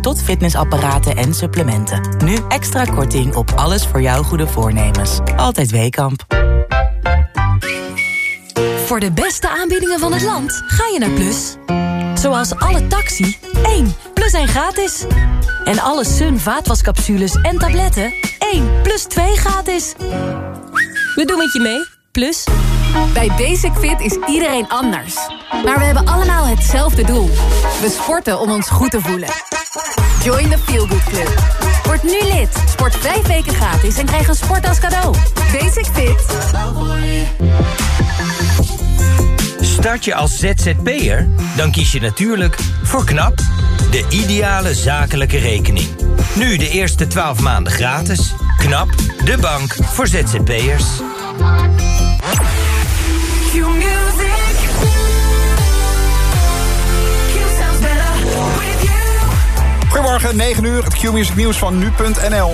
tot fitnessapparaten en supplementen. Nu extra korting op alles voor jouw goede voornemens. Altijd Weekamp. Voor de beste aanbiedingen van het land ga je naar Plus. Zoals alle taxi, 1 plus 1 gratis. En alle Sun vaatwascapsules en tabletten, 1 plus 2 gratis. We doen het je mee, Plus. Bij Basic Fit is iedereen anders. Maar we hebben allemaal hetzelfde doel. We sporten om ons goed te voelen. Join the Feel Good Club. Word nu lid. Sport vijf weken gratis en krijg een sport als cadeau. Basic Fit. Start je als ZZP'er? Dan kies je natuurlijk voor KNAP, de ideale zakelijke rekening. Nu de eerste 12 maanden gratis. KNAP, de bank voor ZZP'ers. Goedemorgen, 9 uur, het Q-Music nieuws van nu.nl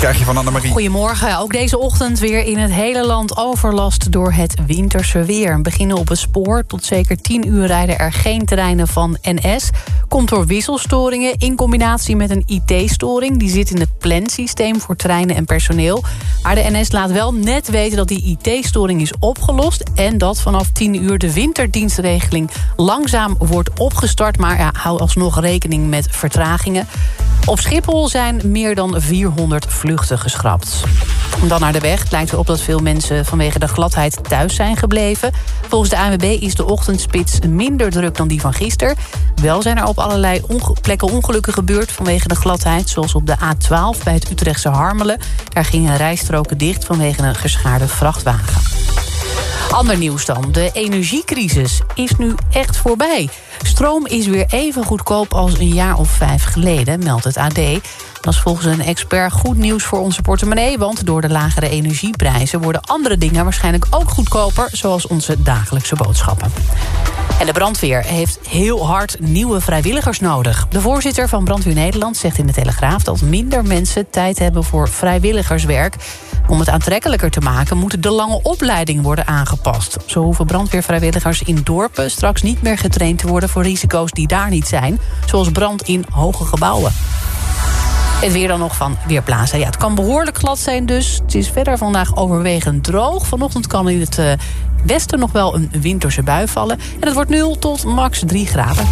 krijg je van Annemarie. Goedemorgen. Ook deze ochtend weer in het hele land overlast door het winterse weer. We beginnen op het spoor. Tot zeker 10 uur rijden er geen treinen van NS. Komt door wisselstoringen in combinatie met een IT-storing. Die zit in het plansysteem voor treinen en personeel. Maar de NS laat wel net weten dat die IT-storing is opgelost... en dat vanaf 10 uur de winterdienstregeling langzaam wordt opgestart. Maar ja, hou alsnog rekening met vertragingen. Op Schiphol zijn meer dan 400 vluchten geschrapt. Dan naar de weg. Het lijkt erop dat veel mensen vanwege de gladheid thuis zijn gebleven. Volgens de ANWB is de ochtendspits minder druk dan die van gisteren. Wel zijn er op allerlei plekken ongelukken gebeurd vanwege de gladheid. Zoals op de A12 bij het Utrechtse Harmelen. Daar gingen rijstroken dicht vanwege een geschaarde vrachtwagen. Ander nieuws dan. De energiecrisis is nu echt voorbij. Stroom is weer even goedkoop als een jaar of vijf geleden, meldt het AD. Dat is volgens een expert goed nieuws voor onze portemonnee... want door de lagere energieprijzen worden andere dingen waarschijnlijk ook goedkoper... zoals onze dagelijkse boodschappen. En de brandweer heeft heel hard nieuwe vrijwilligers nodig. De voorzitter van Brandweer Nederland zegt in de Telegraaf... dat minder mensen tijd hebben voor vrijwilligerswerk. Om het aantrekkelijker te maken moet de lange opleiding worden aangepast. Zo hoeven brandweervrijwilligers in dorpen straks niet meer getraind te worden... voor risico's die daar niet zijn, zoals brand in hoge gebouwen. Het weer dan nog van Weerplaza. Ja, het kan behoorlijk glad zijn dus. Het is verder vandaag overwegend droog. Vanochtend kan in het uh, westen nog wel een winterse bui vallen. En het wordt 0 tot max 3 graden.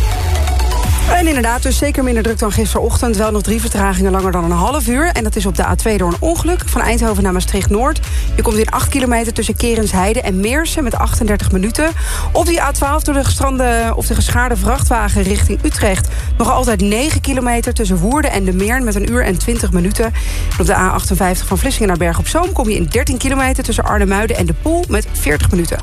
En inderdaad, dus zeker minder druk dan gisterochtend. Wel nog drie vertragingen langer dan een half uur. En dat is op de A2 door een ongeluk van Eindhoven naar Maastricht-Noord. Je komt in 8 kilometer tussen Kerensheide en Meersen met 38 minuten. Op die A12 door de gestrande of de geschaarde vrachtwagen richting Utrecht. Nog altijd 9 kilometer tussen Woerden en de Meern met een uur en 20 minuten. En op de A58 van Vlissingen naar Berg op Zoom kom je in 13 kilometer tussen Arnhemuiden en De Poel met 40 minuten.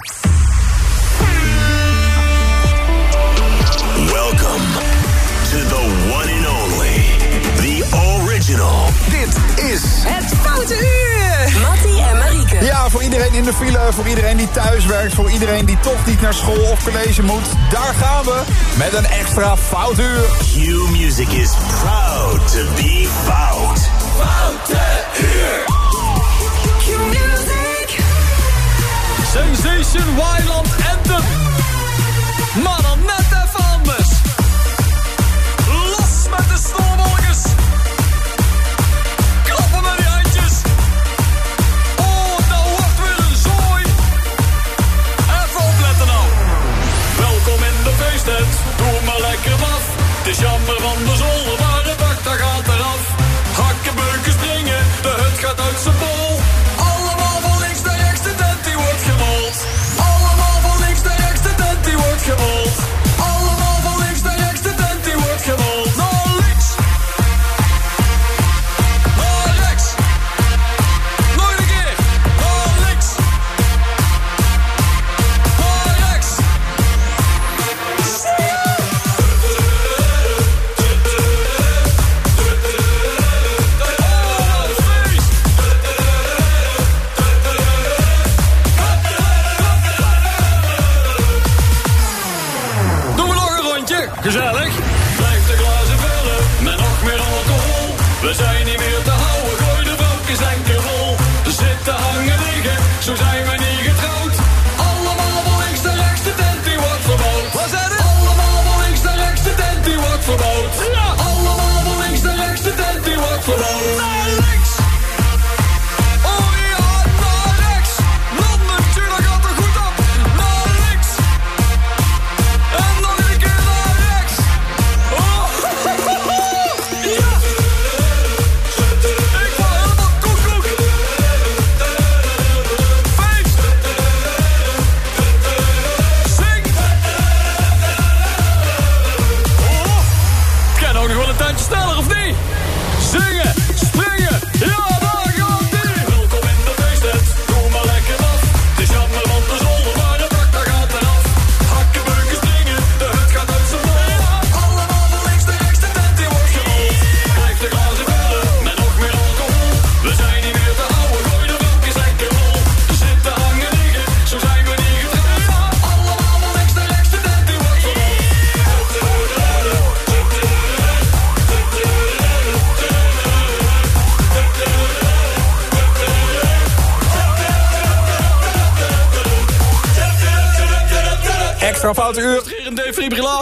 Dit is... Het Foute Uur! Mattie en Marieke. Ja, voor iedereen in de file, voor iedereen die thuis werkt... voor iedereen die toch niet naar school of college moet... daar gaan we met een extra Fout Uur. Q-Music is proud to be fout. Foute Uur! Q-Music! Sensation Wildland Anthem! Maar dan net even anders!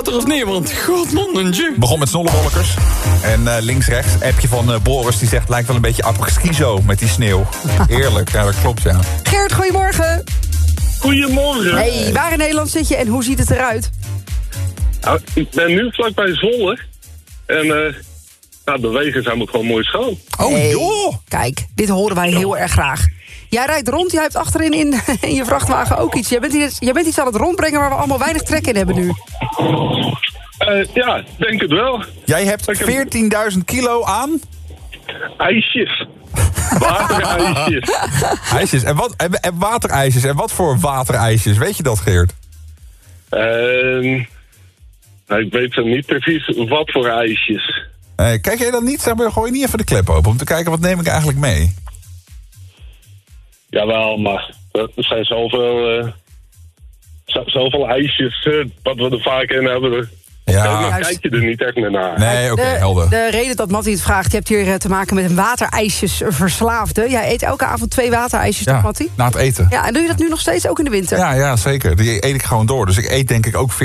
Of niet? Want. Begon met snollebolkers. En eh, links-rechts, appje van eh, Boris die zegt... lijkt wel een beetje apres-ski met die sneeuw. Heerlijk, ja dat klopt ja. Geert, goedemorgen. Goedemorgen. Hey, waar in Nederland zit je en hoe ziet het eruit? Nou, ik ben nu vlakbij Zwolle. En eh nou, de wegen zijn ook gewoon mooi schoon. Oh Hey, joh! Kijk, dit horen wij heel erg graag. Jij rijdt rond, jij hebt achterin in, in je vrachtwagen ook iets. Jij bent, iets. jij bent iets aan het rondbrengen waar we allemaal weinig trek in hebben nu. Eh, ja, denk het wel. Jij hebt 14.000 kilo aan IJsjes. Waterijsjes. ijsjes. En, wat, en, en waterijsjes. En wat voor waterijsjes? Weet je dat, Geert? Ehm, nou, ik weet zo niet precies wat voor ijsjes. Eh, kijk jij dan niet? Zeg maar, gooi niet even de klep open om te kijken wat neem ik eigenlijk mee. Jawel, maar er zijn zoveel, zo- zoveel ijsjes eh, wat we er vaak in hebben. Ja. Dan kijk je er niet echt meer naar. Nee, oké, de, helder. de reden dat Mattie het vraagt, je hebt hier eh, te maken met een waterijsjesverslaafde. Jij eet elke avond twee waterijsjes, toch Mattie? na het eten. Ja, en doe je dat nu nog steeds ook in de winter? Ja, ja, zeker. Die eet ik gewoon door. Dus ik eet denk ik ook 14.000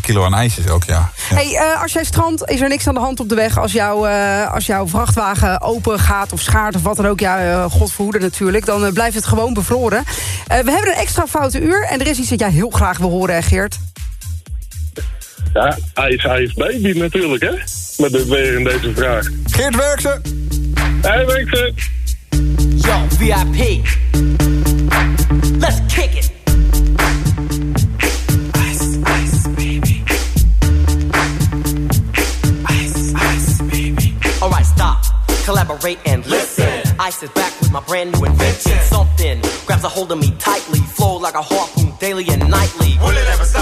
kilo aan ijsjes ook, ja. ja. Hey, eh, als jij strandt, is er niks aan de hand op de weg. Als, jouw eh, als jouw vrachtwagen open gaat of schaart of wat dan ook. Ja, eh, god verhoede natuurlijk. Dan blijft het gewoon bevroren. Eh, we hebben een extra foute uur. En er is iets dat jij heel graag wil horen, Geert. Ja, ijs, ijs, baby natuurlijk, hè? Met dit weer in deze vraag. Geert Werkse! Hey, Winkse. Yo, VIP. Let's kick it. Ice, ice, baby. Ice, ice, baby. Alright, stop. Collaborate and listen. Ice is back with my brand new invention. Something grabs a hold of me tightly. Flow like a harpoon daily and nightly. Will it ever stop?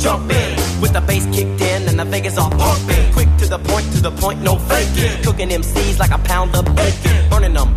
Jumping, with the bass kicked in and the Vegas all pumping. Quick to the point, to the point, no faking. Cooking MCs like a pound of bacon. Burning them,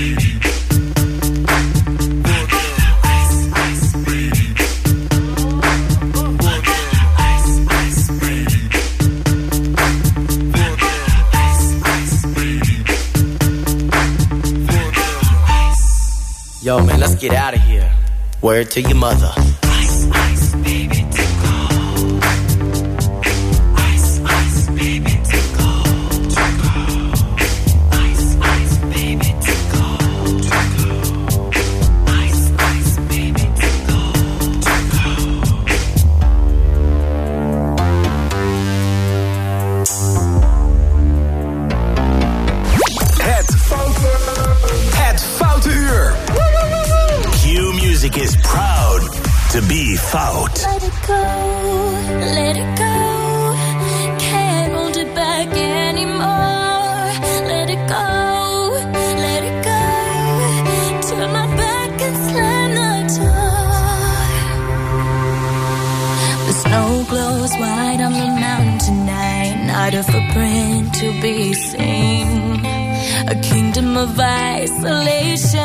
Yo, man, let's get out of here. Word to your mother. To be seen. A kingdom of isolation,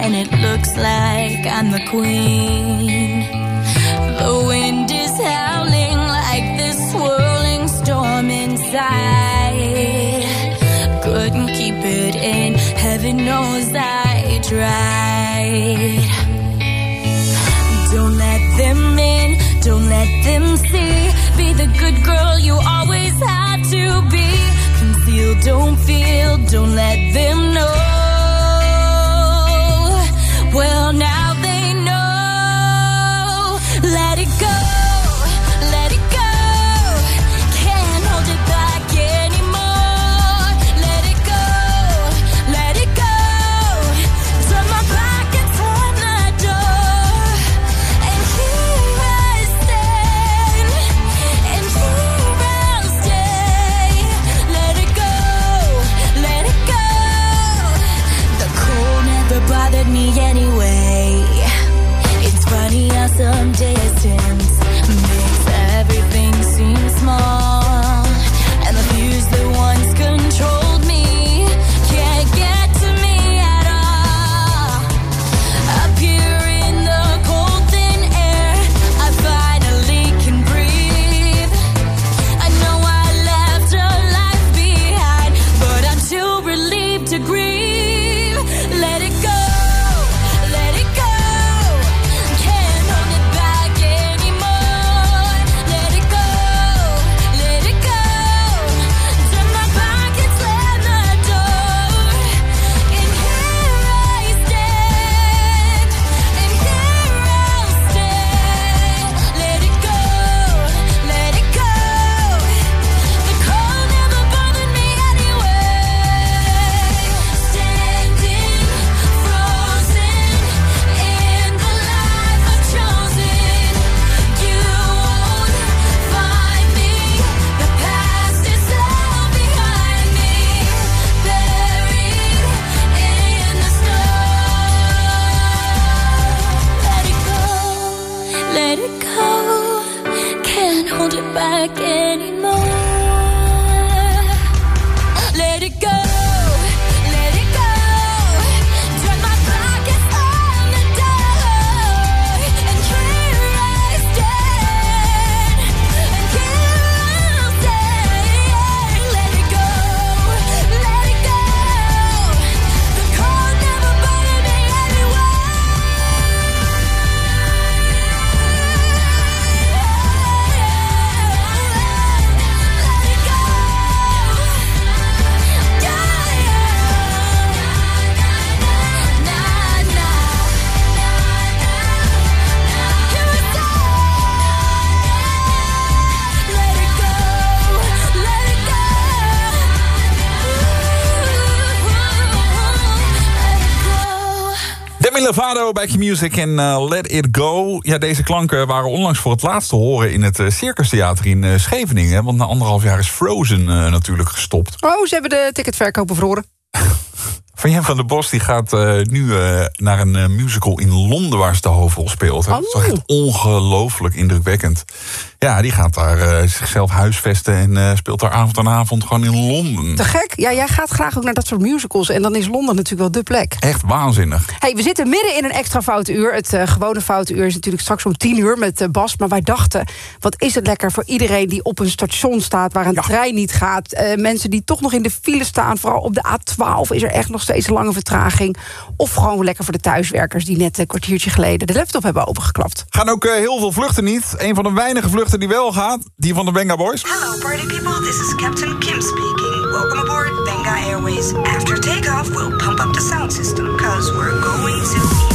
and it looks like I'm the queen. The wind is howling like this swirling storm inside. Couldn't keep it in, heaven knows I tried. Don't let them in, don't let them see. Be the good girl you always to be. Conceal, don't feel, don't let them know. Q-Music en eh, Let It Go. Ja, deze klanken waren onlangs voor het laatst te horen... in het uh, Circus Theater in eh, Scheveningen. Want na anderhalf jaar is Frozen eh, natuurlijk gestopt. Oh, ze hebben de ticketverkoop bevroren. Van Jan van der Bos die gaat eh, nu eh, naar een eh, musical in Londen... waar ze de hoofdrol speelt. hè. Dat is echt ongelooflijk indrukwekkend. Ja, die gaat daar eh, zichzelf huisvesten en eh, speelt daar avond aan avond gewoon in Londen. Te gek. Ja, jij gaat graag ook naar dat soort musicals. En dan is Londen natuurlijk wel de plek. Echt waanzinnig. Hey, we zitten midden in een extra foute uur. Het eh, gewone foute uur is natuurlijk straks om 10 uur met Bas. Maar wij dachten, wat is het lekker voor iedereen die op een station staat... waar een trein niet gaat. Mensen die toch nog in de file staan. Vooral op de A12 is er echt nog steeds een lange vertraging. Of gewoon lekker voor de thuiswerkers... die net een kwartiertje geleden de laptop hebben opengeklapt. Gaan ook heel veel vluchten niet. Een van de weinige vluchten die wel gaat, die van de Benga Boys. Hello, party people. This is Captain Kim speaking. Welcome aboard Benga Airways. After takeoff, we'll pump up the sound system because we're going to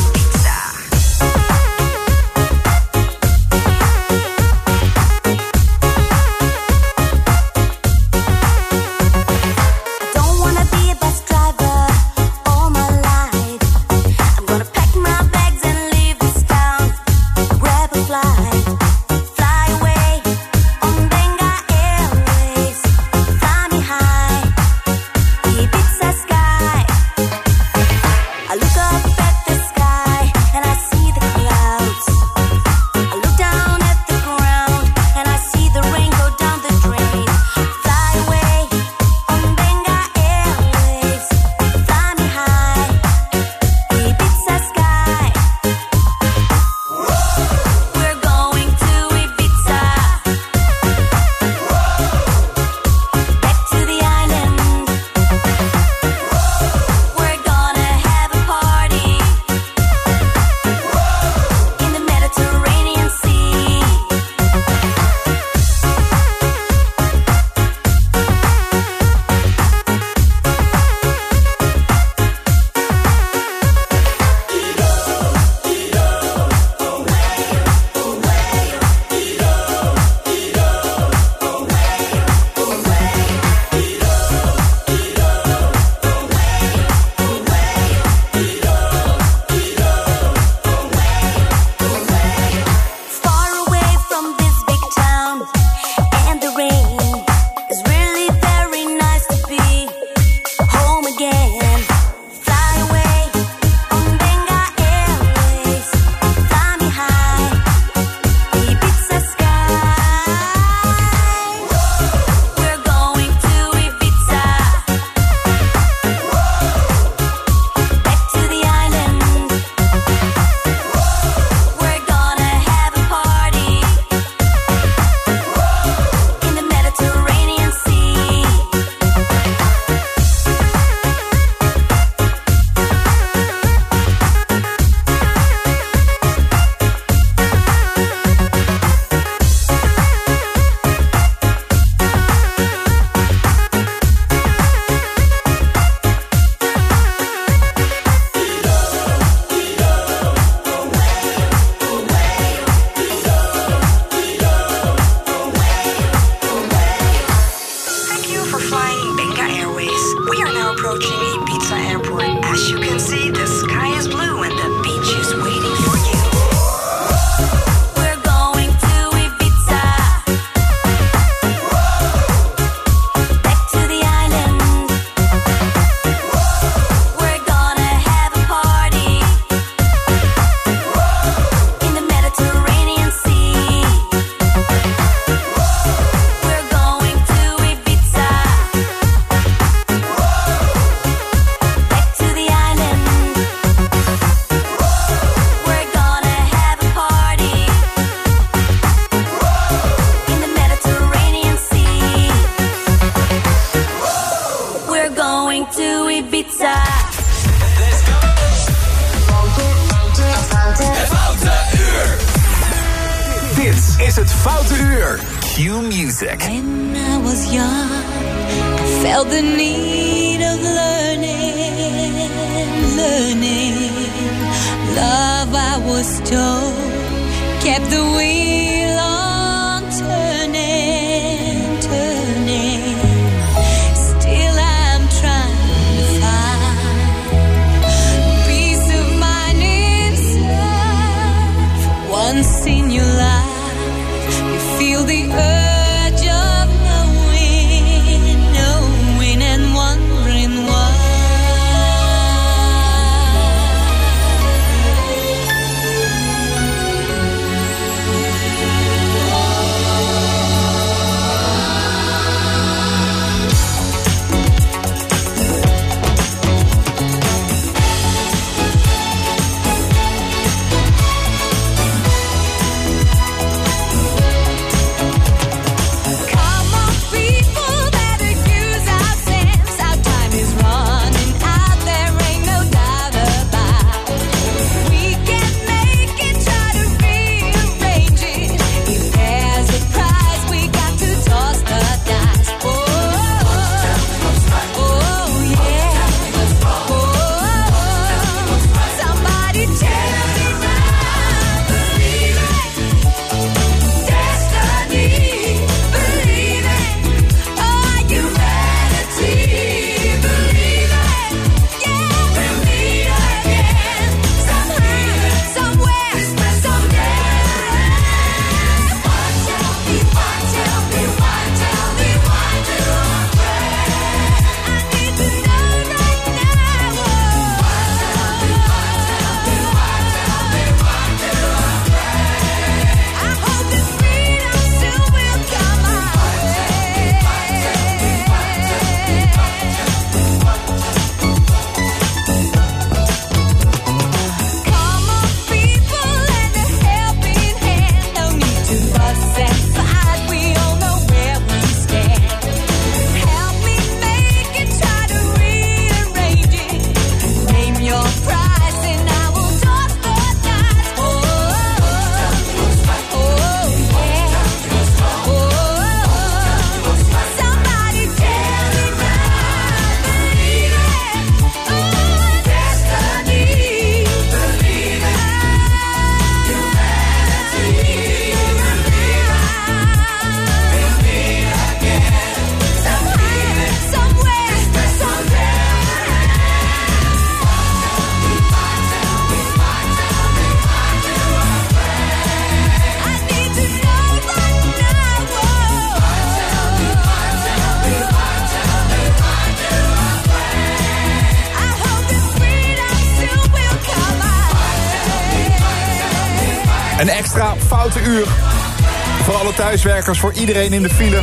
Thuiswerkers, voor iedereen in de file.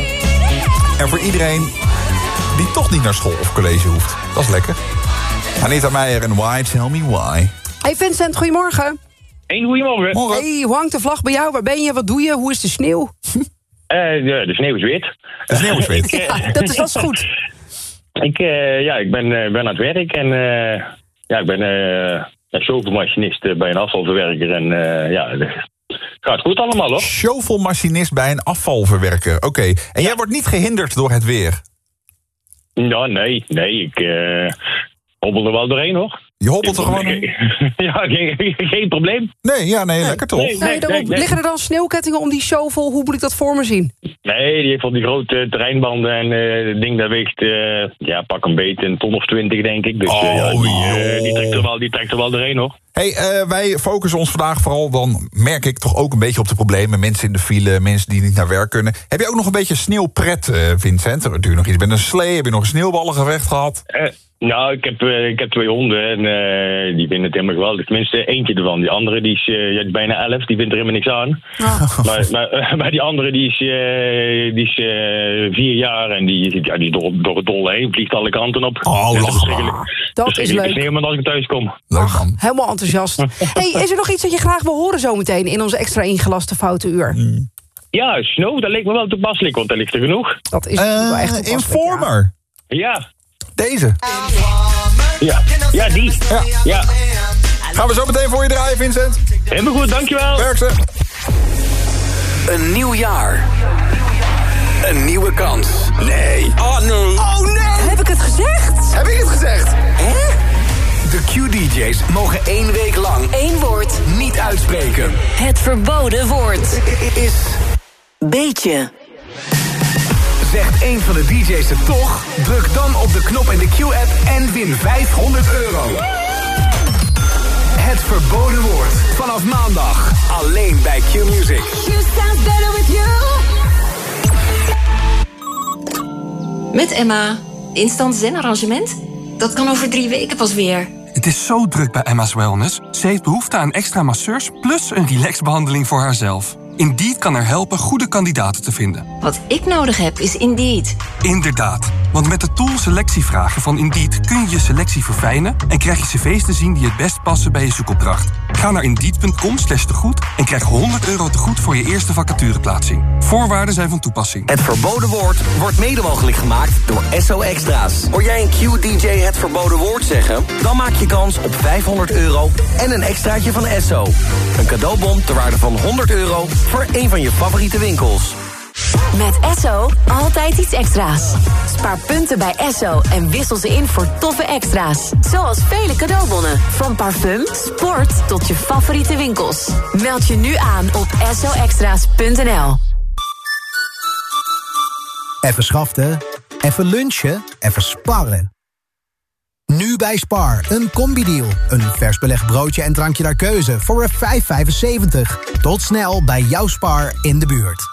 En voor iedereen die toch niet naar school of college hoeft. Dat is lekker. Anita Meijer en Why, Tell Me Why. Hey Vincent, goedemorgen. Hey, goedemorgen. Hey, hoe hangt de vlag bij jou? Waar ben je? Wat doe je? Hoe is de sneeuw? Eh, de, de sneeuw is wit. De sneeuw is wit. Ja, dat is, dat goed. Ik, eh, ja, ik ben, eh, ben aan het werk en eh, ja, ik ben eh een chauffeurmachinist eh, bij een afvalverwerker. En eh, ja, gaat goed allemaal hoor. Shovelmachinist bij een afvalverwerker. Oké, en jij wordt niet gehinderd door het weer? Ja, nee, nee, ik eh hobbel er wel doorheen hoor. Je hobbelt er gewoon Ja, geen, geen probleem. Nee, ja, nee, lekker toch? Nee, Nee, nee, daarom, nee, nee. Liggen er dan sneeuwkettingen om die shovel? Hoe moet ik dat voor me zien? Nee, die heeft van die grote terreinbanden en eh het ding dat weegt, eh, ja, pak een beetje een ton of twintig denk ik. Dus ja, die, die, trekt er wel, die trekt er wel doorheen hoor. Hey, eh, wij focussen ons vandaag vooral, dan merk ik toch ook een beetje op de problemen. Mensen in de file, mensen die niet naar werk kunnen. Heb je ook nog een beetje sneeuwpret, eh, Vincent? Doe je nog iets met een slee? Heb je nog een sneeuwballengevecht gehad? Eh, nou, ik heb, eh, ik heb twee honden en eh, die vinden het helemaal geweldig. Tenminste, eentje ervan. Die andere die is, eh, ja, die is bijna elf, die vindt er helemaal niks aan. Maar, maar, maar die andere die is, eh, die is vier jaar en die, ja, die is door, door het dol heen. Vliegt alle kanten op. Oh, lach Dat is leuk. sneeuw, maar als ik thuis kom. Leuk man. Helemaal enthousiast. hey, is er nog iets dat je graag wil horen zometeen in onze extra ingelaste foute uur? Ja, snow, dat leek me wel toepasselijk, want daar ligt er genoeg. Dat is wel echt toepasselijk, Informer. Ja, Deze. ja, ja die. Ja. Ja, Gaan we zo meteen voor je draaien, Vincent? helemaal goed, dankjewel. Werk ze. Een nieuw jaar. Een nieuwe kans. Nee. Oh nee. Oh nee! Heb ik het gezegd? Heb ik het gezegd? Hè? De Q-DJ's mogen één week lang Eén woord. niet uitspreken. Het verboden woord. Is... Beetje. Zegt één van de DJ's het toch? Druk dan op de knop in de Q-app en win 500 euro. Het verboden woord. Vanaf maandag. Alleen bij Q-Music. Better with you. Met Emma. Instant zen-arrangement? Dat kan over drie weken pas weer. Het is zo druk bij Emma's Wellness. Ze heeft behoefte aan extra masseurs plus een relaxbehandeling voor haarzelf. Indeed kan er helpen goede kandidaten te vinden. Wat ik nodig heb is Indeed. Inderdaad, want met de tool selectievragen van Indeed kun je je selectie verfijnen en krijg je cv's te zien die het best passen bij je zoekopdracht. Ga naar indeed.com slash tegoed en krijg 100 euro tegoed voor je eerste vacatureplaatsing. Voorwaarden zijn van toepassing. Het verboden woord wordt mede mogelijk gemaakt door SO Extra's. Hoor jij een Q-DJ het verboden woord zeggen? Dan maak je kans op 500 euro en een extraatje van SO. Een cadeaubon ter waarde van 100 euro voor een van je favoriete winkels. Met Esso altijd iets extra's. Spaar punten bij Esso en wissel ze in voor toffe extra's. Zoals vele cadeaubonnen. Van parfum, sport tot je favoriete winkels. Meld je nu aan op essoextra's.nl. Even schaften, even lunchen, even sparren. Nu bij Spar, een combi-deal. Een vers belegd broodje en drankje naar keuze voor 5,75. Tot snel bij jouw Spar in de buurt.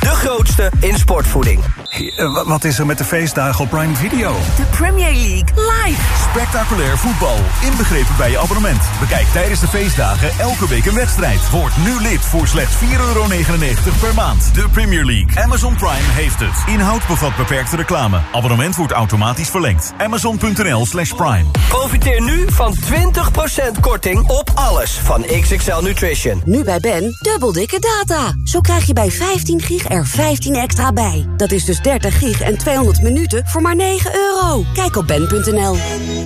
De grootste in sportvoeding. Eh, Wat is er met de feestdagen op Prime Video? De Premier League live. Spectaculair voetbal, inbegrepen bij je abonnement. Bekijk tijdens de feestdagen elke week een wedstrijd. Word nu lid voor slechts 4,99 per maand. De Premier League. Amazon Prime heeft het. Inhoud bevat beperkte reclame. Abonnement wordt automatisch verlengd. Amazon.nl slash Prime. Profiteer nu van 20% korting op alles van XXL Nutrition. Nu bij Ben, dubbel dikke data. Zo krijg je bij 15 gig er 15 extra bij. Dat is dus 30 gig en 200 minuten voor maar 9 euro. Kijk op ben.nl.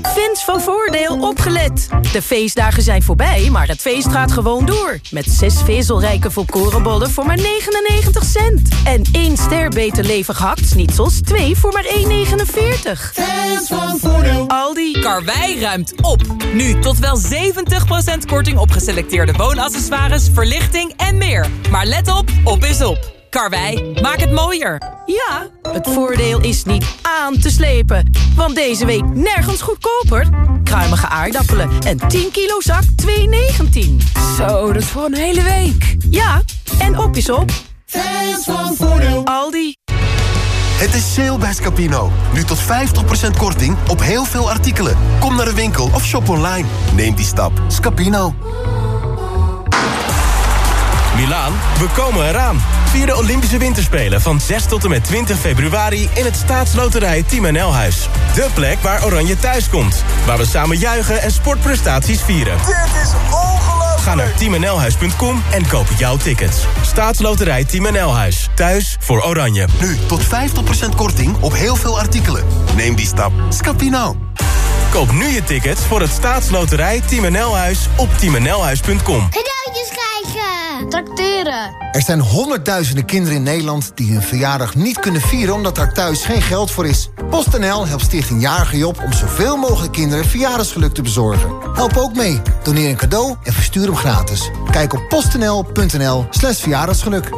Fans van Voordeel opgelet. De feestdagen zijn voorbij, maar het feest gaat gewoon door. Met zes vezelrijke volkorenbollen voor maar 99 cent. En één ster beter levig hakt-snitsels, twee voor maar 1,49. Fans van Voordeel. Aldi. Karwei ruimt op. Nu tot wel 70% korting op geselecteerde woonaccessoires, verlichting en meer. Maar let op, op is op. Karwei, maak het mooier. Ja, het voordeel is niet aan te slepen. Want deze week nergens goedkoper. Kruimige aardappelen en 10 kilo zak 2,19. Zo, dat is voor een hele week. Ja, en op is op. Fans van Voordeel. Aldi. Het is sale bij Scapino. Nu tot 50% korting op heel veel artikelen. Kom naar de winkel of shop online. Neem die stap. Scapino. Milaan, we komen eraan. Vier de Olympische Winterspelen van 6 tot en met 20 februari... in het staatsloterij Team NL Huis. De plek waar Oranje thuis komt. Waar we samen juichen en sportprestaties vieren. Dit is ongelooflijk. Ga naar teamnlhuis.com en koop jouw tickets. Staatsloterij Team NL Huis. Thuis voor Oranje. Nu tot 50% korting op heel veel artikelen. Neem die stap. Scapino. Koop nu je tickets voor het staatsloterij Team NL Huis op teamnlhuis.com. Cadeautjes krijgen. Tracteren. Er zijn honderdduizenden kinderen in Nederland die hun verjaardag niet kunnen vieren omdat daar thuis geen geld voor is. PostNL helpt Stichting Jarige Job om zoveel mogelijk kinderen verjaardagsgeluk te bezorgen. Help ook mee. Doneer een cadeau en verstuur hem gratis. Kijk op postnl.nl slash verjaardagsgeluk.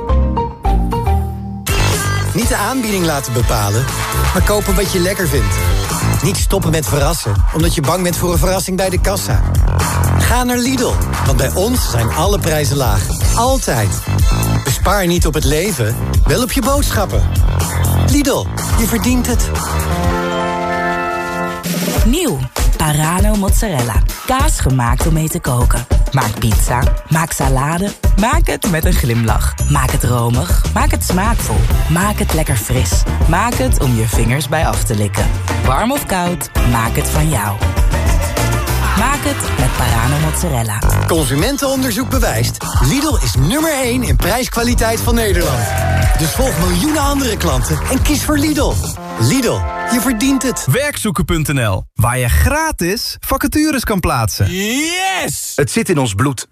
Niet de aanbieding laten bepalen, maar kopen wat je lekker vindt. Niet stoppen met verrassen, omdat je bang bent voor een verrassing bij de kassa. Ga naar Lidl, want bij ons zijn alle prijzen laag. Altijd. Bespaar niet op het leven, wel op je boodschappen. Lidl, je verdient het. Nieuw. Parano mozzarella. Kaas gemaakt om mee te koken. Maak pizza. Maak salade. Maak het met een glimlach. Maak het romig. Maak het smaakvol. Maak het lekker fris. Maak het om je vingers bij af te likken. Warm of koud, maak het van jou. Maak het met Parano mozzarella. Consumentenonderzoek bewijst. Lidl is nummer 1 in prijskwaliteit van Nederland. Dus volg miljoenen andere klanten en kies voor Lidl. Lidl, je verdient het. Werkzoeken.nl, waar je gratis vacatures kan plaatsen. Yes! Het zit in ons bloed.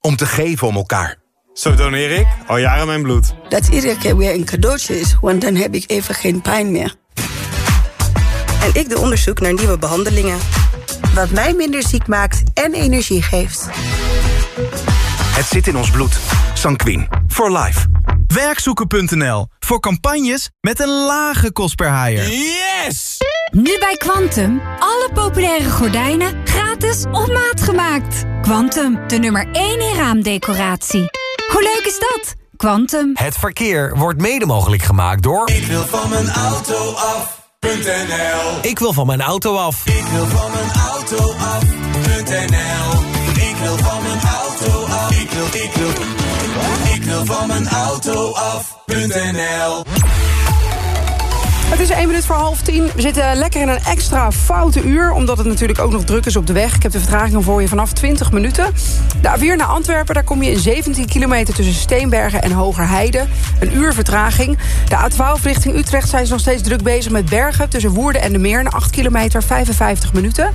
Om te geven om elkaar. Zo doneer ik al jaren mijn bloed. Dat iedere keer weer een cadeautje is, want dan heb ik even geen pijn meer. En ik doe onderzoek naar nieuwe behandelingen. Wat mij minder ziek maakt en energie geeft. Het zit in ons bloed. Sanquin. For life. Werkzoeken.nl, voor campagnes met een lage kost per haaier. Yes! Nu bij Quantum. Alle populaire gordijnen gratis op maat gemaakt. Quantum, de nummer 1 in raamdecoratie. Hoe leuk is dat? Quantum. Het verkeer wordt mede mogelijk gemaakt door... Ik wil van mijn auto af.nl Ik wil van mijn auto af. Ik wil van mijn auto af.nl Ik wil van mijn auto af. Ik wil, ik wil, ik wil van mijn auto af.nl Het is 1 minuut voor half tien. We zitten lekker in een extra foute uur... omdat het natuurlijk ook nog druk is op de weg. Ik heb de vertragingen voor je vanaf 20 minuten. De A4 naar Antwerpen, daar kom je in 17 kilometer... tussen Steenbergen en Hogerheide. Een uur vertraging. De A12 richting Utrecht zijn ze nog steeds druk bezig met Bergen... tussen Woerden en de Meer, 8 kilometer, 55 minuten.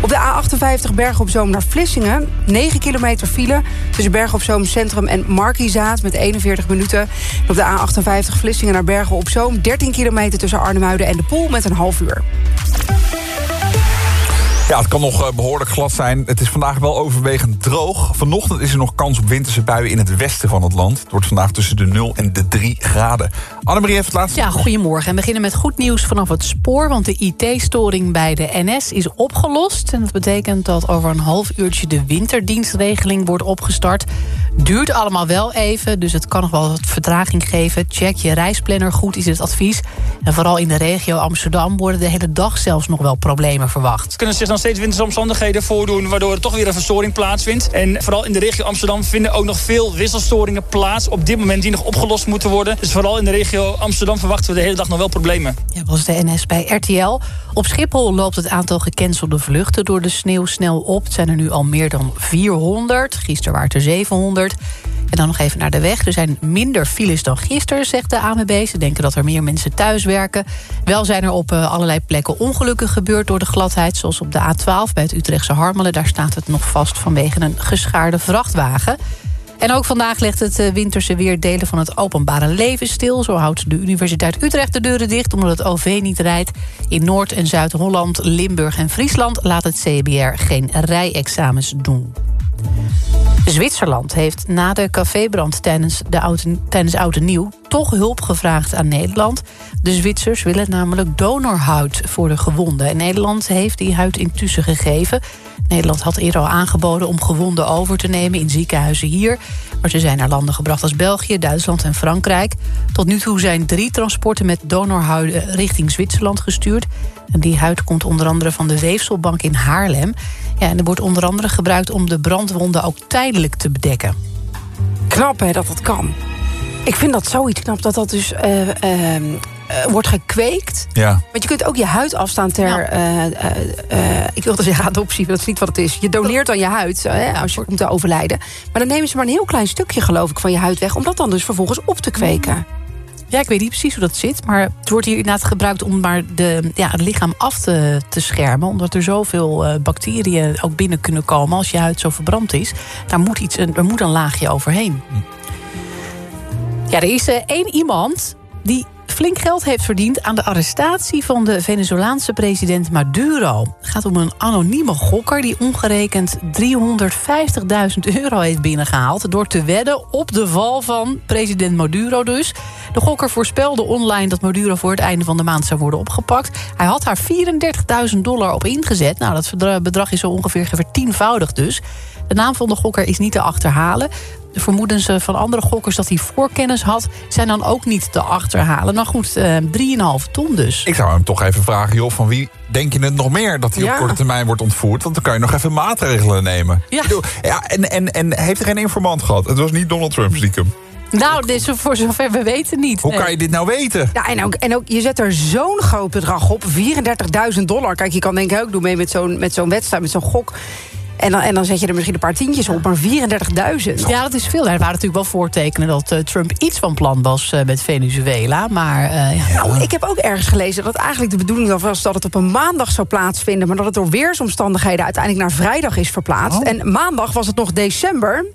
Op de A58 Bergen op Zoom naar Vlissingen... 9 kilometer file tussen Bergen op Zoom Centrum en Markiezaat... met 41 minuten. En op de A58 Vlissingen naar Bergen op Zoom... 13 kilometer tussen Arnhemuiden en de Poel met een half uur. Ja, het kan nog eh, behoorlijk glad zijn. Het is vandaag wel overwegend droog. Vanochtend is er nog kans op winterse buien in het westen van het land. Het wordt vandaag tussen de 0 en de 3 graden. Annemarie heeft het laatste. Ja, goedemorgen. En we beginnen met goed nieuws vanaf het spoor. Want de IT-storing bij de NS is opgelost. En dat betekent dat over een half uurtje de winterdienstregeling wordt opgestart. Duurt allemaal wel even, dus het kan nog wel wat vertraging geven. Check je reisplanner goed, is het advies. En vooral in de regio Amsterdam worden de hele dag zelfs nog wel problemen verwacht. kunnen zich dan steeds winterse omstandigheden voordoen... waardoor er toch weer een verstoring plaatsvindt. En vooral in de regio Amsterdam vinden ook nog veel wisselstoringen plaats... op dit moment die nog opgelost moeten worden. Dus vooral in de regio Amsterdam verwachten we de hele dag nog wel problemen. Ja, was de NS bij RTL. Op Schiphol loopt het aantal gecancelde vluchten door de sneeuw snel op. Het zijn er nu al meer dan 400. Gisteren waren het er 700. En dan nog even naar de weg. Er zijn minder files dan gisteren, zegt de ANWB. Ze denken dat er meer mensen thuis werken. Wel zijn er op eh, allerlei plekken ongelukken gebeurd door de gladheid. Zoals op de A12 bij het Utrechtse Harmelen. Daar staat het nog vast vanwege een geschaarde vrachtwagen. En ook vandaag legt het eh, winterse weer delen van het openbare leven stil. Zo houdt de Universiteit Utrecht de deuren dicht omdat het OV niet rijdt. In Noord- en Zuid-Holland, Limburg en Friesland laat het CBR geen rijexamens doen. Zwitserland heeft na de cafébrand tijdens, de oud, tijdens Oud en Nieuw... toch hulp gevraagd aan Nederland. De Zwitsers willen namelijk donorhuid voor de gewonden. En Nederland heeft die huid intussen gegeven. Nederland had eerder al aangeboden om gewonden over te nemen in ziekenhuizen hier. Maar ze zijn naar landen gebracht als België, Duitsland en Frankrijk. Tot nu toe zijn drie transporten met donorhuiden richting Zwitserland gestuurd. En die huid komt onder andere van de Weefselbank in Haarlem. Ja, en er wordt onder andere gebruikt om de brandwonden ook tijdelijk te bedekken. Knap hè, dat dat kan. Ik vind dat zoiets knap dat dat dus eh, eh, eh, wordt gekweekt. Ja. Want je kunt ook je huid afstaan ter... eh, eh, eh, ik wilde zeggen adoptie, maar dat is niet wat het is. Je doneert dan je huid als je komt te overlijden. Maar dan nemen ze maar een heel klein stukje, geloof ik, van je huid weg... om dat dan dus vervolgens op te kweken. Ja, ik weet niet precies hoe dat zit. Maar het wordt hier inderdaad gebruikt om maar de, ja, het lichaam af te, te schermen. Omdat er zoveel eh, bacteriën ook binnen kunnen komen als je huid zo verbrand is. Daar moet, iets, er moet een laagje overheen. Ja, er is eh, één iemand die flink geld heeft verdiend aan de arrestatie van de Venezolaanse president Maduro. Het gaat om een anonieme gokker die ongerekend 350.000 euro heeft binnengehaald... door te wedden op de val van president Maduro dus. De gokker voorspelde online dat Maduro voor het einde van de maand zou worden opgepakt. Hij had daar 34.000 dollar op ingezet. Nou, dat bedrag is zo ongeveer vertienvoudigd dus. De naam van de gokker is niet te achterhalen. De vermoedens eh, van andere gokkers dat hij voorkennis had... zijn dan ook niet te achterhalen. Nou goed, eh, 3,5 ton dus. Ik zou hem toch even vragen, joh, van wie denk je het nog meer... dat hij Ja. op korte termijn wordt ontvoerd? Want dan kan je nog even maatregelen nemen. Ja. Bedoel, ja en, en, en heeft er geen informant gehad? Het was niet Donald Trump stiekem. Nou, dit is voor zover we weten niet. Hoe nee. kan je dit nou weten? Ja, en ook, en ook je zet er zo'n groot bedrag op, 34.000 dollar. Kijk, je kan denk ik ook doen mee met zo'n met zo'n wedstrijd, met zo'n gok. En dan, en dan zet je er misschien een paar tientjes op, maar 34.000. Ja, dat is veel. Er waren natuurlijk wel voortekenen dat eh, Trump iets van plan was eh, met Venezuela. Maar eh, ja. Nou, ik heb ook ergens gelezen dat eigenlijk de bedoeling was dat het op een maandag zou plaatsvinden, maar dat het door weersomstandigheden uiteindelijk naar vrijdag is verplaatst. En maandag was het nog december.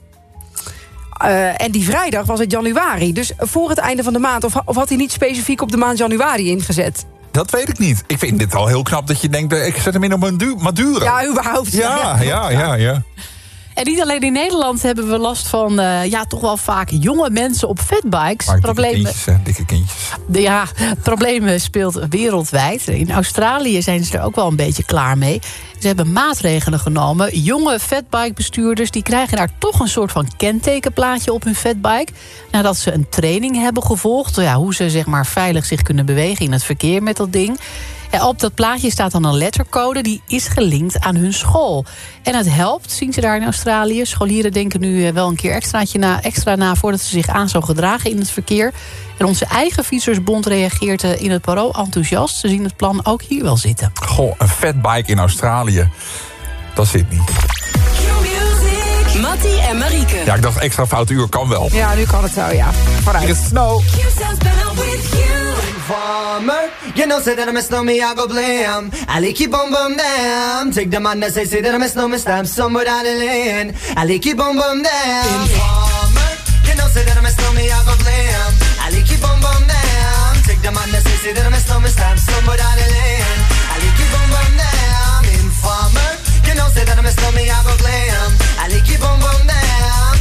En die vrijdag was het januari. Dus voor het einde van de maand. Of, of had hij niet specifiek op de maand januari ingezet? Dat weet ik niet. Ik vind dit al heel knap dat je denkt... eh, ik zet hem in op Madu- Maduro. Ja, überhaupt. Ja, ja, ja, ja. En niet alleen in Nederland hebben we last van eh, ja, toch wel vaak jonge mensen op fatbikes. Maar dikke Problemen, kindjes, dikke kindjes. de, ja, problemen speelt wereldwijd. In Australië zijn ze er ook wel een beetje klaar mee. Ze hebben maatregelen genomen. Jonge fatbike-bestuurders die krijgen daar toch een soort van kentekenplaatje op hun fatbike. Nadat ze een training hebben gevolgd. Ja, hoe ze zeg maar, veilig zich kunnen bewegen in het verkeer met dat ding. Op dat plaatje staat dan een lettercode die is gelinkt aan hun school. En het helpt, zien ze daar in Australië. Scholieren denken nu eh, wel een keer extraatje na, extra na... voordat ze zich aan zo gedragen in het verkeer. En onze eigen fietsersbond reageert eh, in het parool enthousiast. Ze zien het plan ook hier wel zitten. Goh, een fatbike in Australië. Dat zit niet. Mattie en Marieke. Ja, ik dacht extra fout uur kan wel. Ja, nu kan het wel, ja. Vooruit. Hier is Snow. farmer. You know, say that I'm a snowman, I go blam. Ali keep boom bum them. Take them on, say, say that I'm a snowman, stamp somewhere down the lane. Ali keep on bum them. farmer, You know, say that I'm a snowman, I go blam. Ali keep boom bum them. Take them on, say, say that I'm a snowman, stamp somewhere down the lane. Ali keep on bum them. Informer. You know, say that I'm a snowman, I go blam. Ali keep boom bum them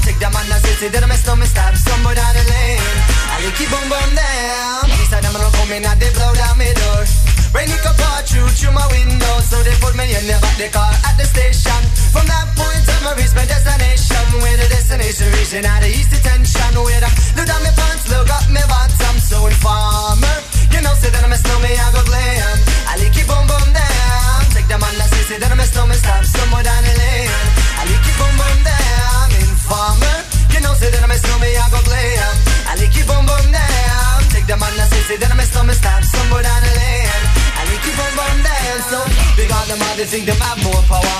take them on say, say that I mess no mistake. Somewhere down the lane, I keep boom burn them. These come in and they blow down my door. Rain it could pour through through my window, so they put me in the back the car at the station. From that point on, I reach my destination. Where the destination reaching out the east detention. Where I look down my pants, look up my bottom, so informer. You know, say that I'm a snowman, I go glam. I like you boom boom down. Take the man that say, that I'm a snowman, stop somewhere down the lane. I like you boom boom down. Informer. You know, say that I'm a snowman, I go glam. Man that say, say that I'm a snowman, stop somewhere down the lane. I like keep on boom down. So, big on them all, they think them have more power.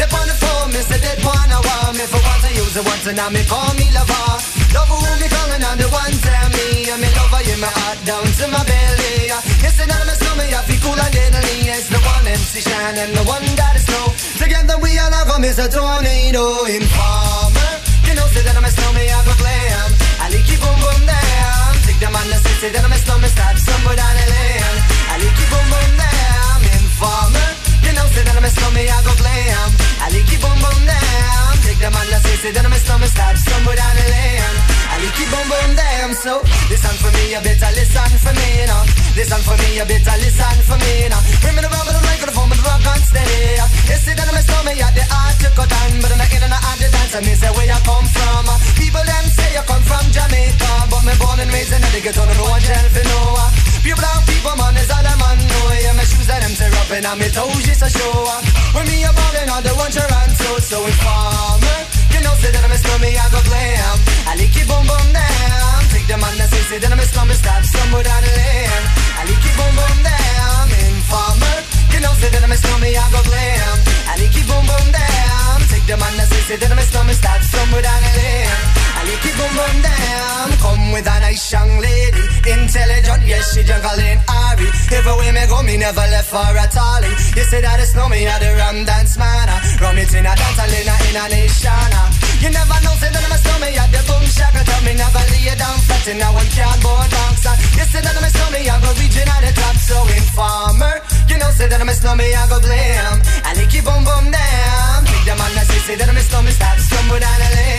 They on the phone, me say they wanna want me for once I use it once and now me call me lover. Love who me calling on the one tell me I'm in love in my heart down to my belly. Yes, and I'm a snowman, I feel cool and deadly. It's the one MC Shine and the one that is snow. Together we all have a Mr. Tornado Informer. You know, say that I'm a snowman, I go glam. I like you boom boom down. Take the man that say, say that I'm a snowman, stop somewhere down the lane. I like you boom boom down. Informer. You know, say that I'm a snowman, I go glam. I like you boom boom down. Take the man that say, say that I'm a snowman, stop somewhere down the lane. I like you boom boom down. So listen for me, you better listen for me now. Listen for me, you better listen for me now. Bring me the rubber, the right, the phone, the rock and steady. You see that I'm a stomach, yeah, the art to cut down, but I'm not in and the dance. And me say where you come from. People them say you come from Jamaica, but me born and raised in the ghetto, no one tell for no. Pure brown people, man, is all I'm on. know. Yeah, my shoes and them tear up and I'm toes just a show. When me a ballin' on the one Toronto, so informer. You know, say that I'm a slummy, I go glam. I lick it boom boom down. Take the man that say, say that I'm a slummy, stop somewhere down the lane. I lick it boom boom down. Informer. You know, say that I'm a slummy, I go glam. I lick it boom boom down. Take the man that say, say that I'm a slummy, stop somewhere down the lane. Come with a nice young lady, intelligent, yes she juggling Ari. Every way me go, me never left for a tally. You say that it's no me, I the rum dance man. Rum it in a dance, in a in a nation. You never know, say that I'm a snowman, I the boom shaka tell me never lay down flat in a one cardboard box. You say that I'm a snowman, I go reaching at the top, so informer. You know, say that I'm a snowman, I go blame. I lick it boom boom down. Take the man that say, that I'm a snowman, stop somewhere down the lane.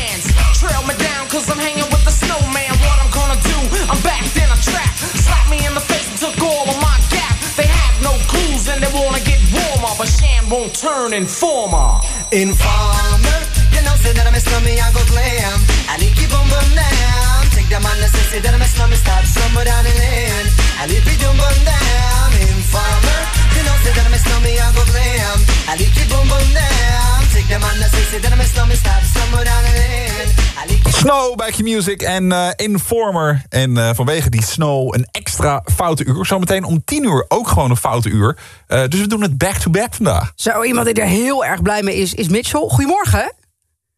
Trail me down cause I'm hanging with the snowman. What I'm gonna do, I'm backed in a trap. Slap me in the face and took all of my gap. They have no clues and they wanna get warmer. But Sham won't turn informer. Informer, you know, say that I'm a slummy, I go glam. I need keep on bum down. Take the man that say, that I'm a slummy, stop somewhere down the lane. I need be dum bum down. Informer, you know, say that I'm a slummy, I go glam. I need keep on bum down. Snow bij Q-Music en eh, Informer. En eh, vanwege die Snow een extra foute uur. Zometeen om 10 uur ook gewoon een foute uur. Eh, dus we doen het back-to-back vandaag. Zo, iemand die er heel erg blij mee is, is Mitchell. Goedemorgen.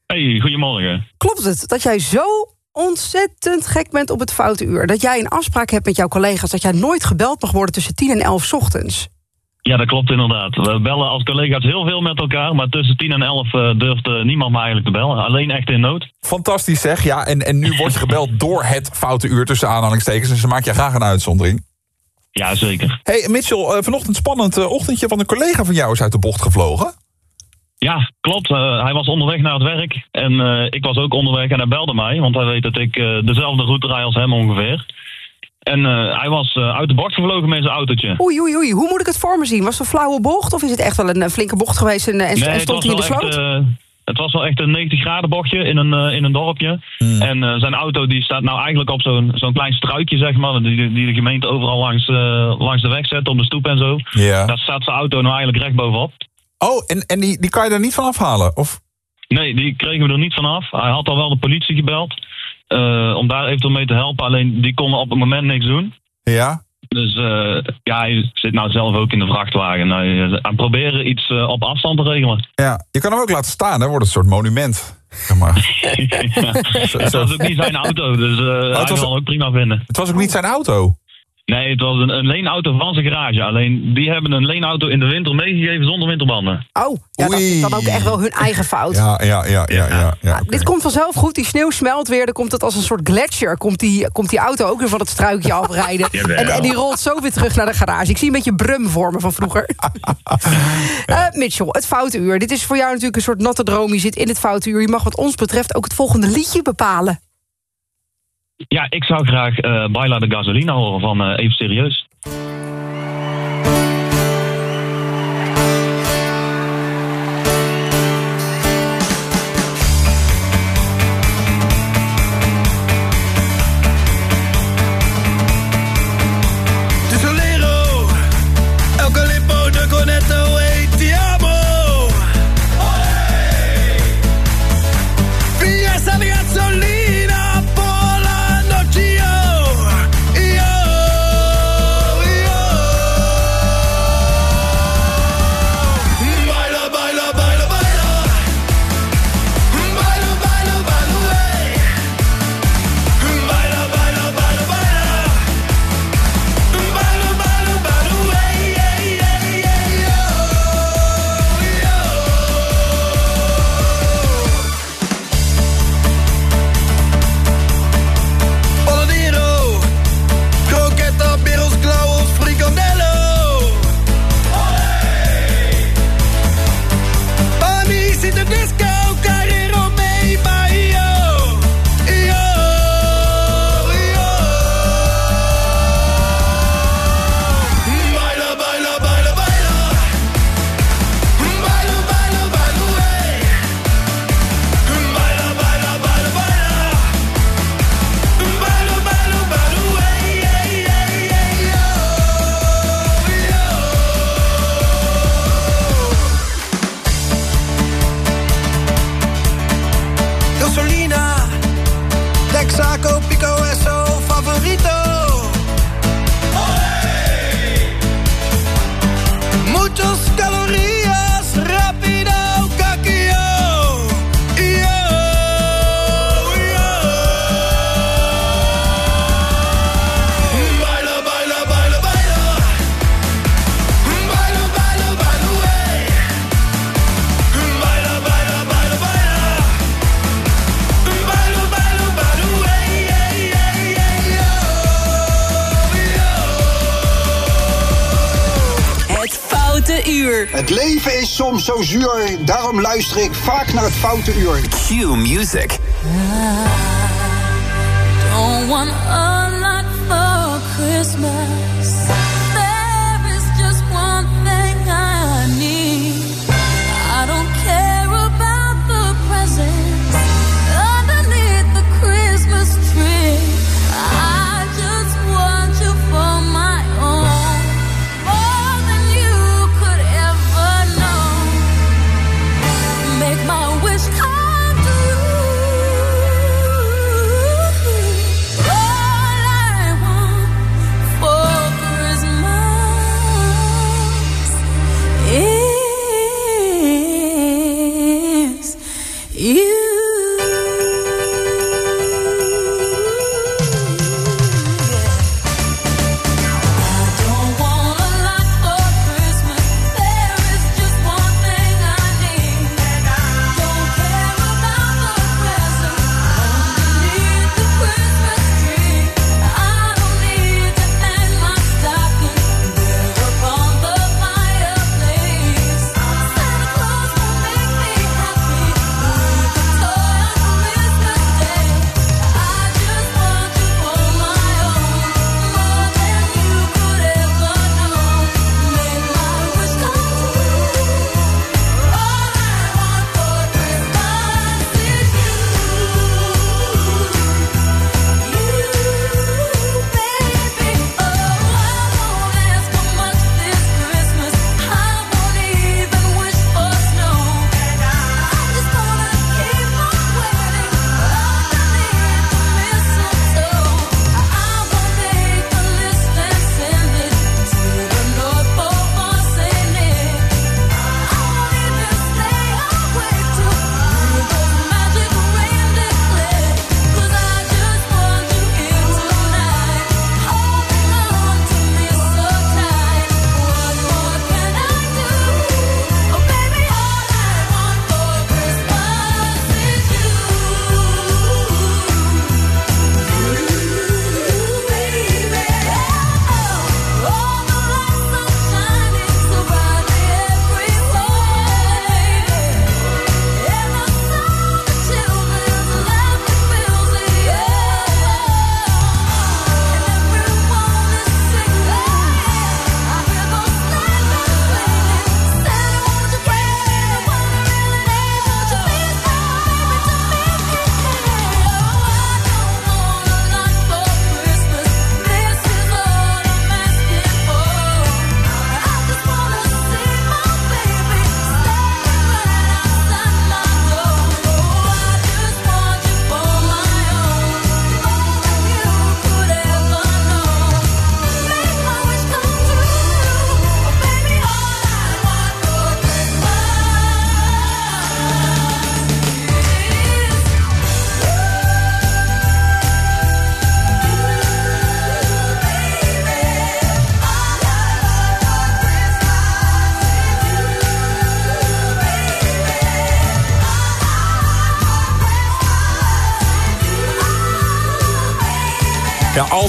Hey, goedemorgen. Klopt het dat jij zo ontzettend gek bent op het foute uur? Dat jij een afspraak hebt met jouw collega's... dat jij nooit gebeld mag worden tussen 10 en 11 's ochtends? Ja, dat klopt inderdaad. We bellen als collega's heel veel met elkaar, maar tussen 10 en 11 uh, durft uh, niemand me eigenlijk te bellen. Alleen echt in nood. Fantastisch zeg, ja. En, en nu word je gebeld door het foute uur tussen aanhalingstekens. Dus dan maak je graag een uitzondering. Ja, zeker. Hey Mitchell, uh, vanochtend spannend ochtendje van een collega van jou is uit de bocht gevlogen. Ja, klopt. Uh, hij was onderweg naar het werk. En uh, ik was ook onderweg en hij belde mij. Want hij weet dat ik uh, dezelfde route rij als hem ongeveer. En hij was uit de bocht gevlogen met zijn autootje. Oei, oei, oei. Hoe moet ik het voor me zien? Was het een flauwe bocht? Of is het echt wel een flinke bocht geweest en, en, nee, en stond hij in de sloot? Echt, het was wel echt een 90 graden bochtje in een, in een dorpje. Hmm. En zijn auto die staat nou eigenlijk op zo'n zo'n klein struikje, zeg maar. Die, die de gemeente overal langs, langs de weg zet, op de stoep en zo. Ja. Daar staat zijn auto nou eigenlijk recht bovenop. Oh, en, en die, die kan je er niet van afhalen? Of? Nee, die kregen we er niet van af. Hij had al wel de politie gebeld. Uh, om daar eventueel mee te helpen. Alleen die konden op het moment niks doen. Ja. Dus uh, ja, hij zit nou zelf ook in de vrachtwagen. Hij aan proberen iets uh, op afstand te regelen. Ja, je kan hem ook laten staan, hè? Wordt een soort monument. Zeg maar. ja, het was ook niet zijn auto, dus uh, oh, hij ook prima vinden. Het was ook niet zijn auto? Nee, het was een, een leenauto van zijn garage. Alleen die hebben een leenauto in de winter meegegeven zonder winterbanden. Oh, ja, dat is dan ook echt wel hun eigen fout. Ja, ja, ja. ja, ja, ja nou, Dit komt vanzelf goed. Die sneeuw smelt weer. Dan komt het als een soort gletsjer. Komt die, komt die auto ook weer van het struikje afrijden. en, en die rolt zo weer terug naar de garage. Ik zie een beetje brum vormen van vroeger. uh, Mitchell, het foute uur. Dit is voor jou natuurlijk een soort natte droom. Je zit in het foute uur. Je mag wat ons betreft ook het volgende liedje bepalen. Ja, ik zou graag uh, Baila de Gasolina horen van uh, Even Serieus. Is soms zo zuur, daarom luister ik vaak naar het Foute Uur. Q Music. Don't want a lot for Christmas.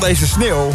Deze sneeuw